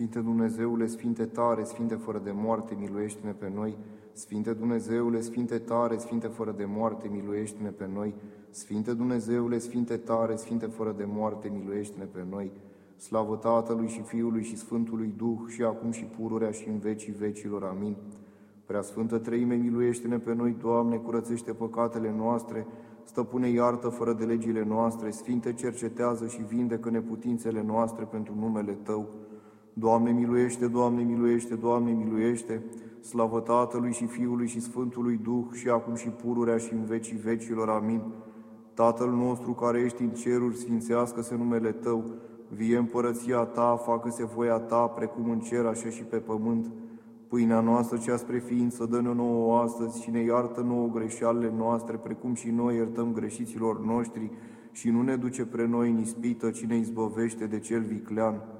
Sfinte Dumnezeule, Sfinte tare, Sfinte fără de moarte, miluiește-ne pe noi. Sfinte Dumnezeule, Sfinte tare, Sfinte fără de moarte, miluiește-ne pe noi. Sfinte Dumnezeule, Sfinte tare, Sfinte fără de moarte, miluiește-ne pe noi. Slavă Tatălui și Fiului și Sfântului Duh, și acum și pururea și în vecii vecilor. Amin. Prea Sfântă Treime, miluiește-ne pe noi, Doamne, curățește păcatele noastre, Stăpâne, iartă fără de legile noastre, Sfinte, cercetează și vindecă neputințele noastre pentru numele Tău. Doamne, miluiește, Doamne, miluiește, Doamne, miluiește, slavă Tatălui și Fiului și Sfântului Duh, și acum și pururea și în vecii vecilor. Amin. Tatăl nostru care ești în ceruri, sfințească-se numele Tău, vie împărăția Ta, facă-se voia Ta, precum în cer, așa și pe pământ. Pâinea noastră cea spre ființă dă-ne nouă astăzi și ne iartă nouă greșealele noastre, precum și noi iertăm greșiților noștri și nu ne duce pre noi în ispită, ci ne izbăvește de cel viclean.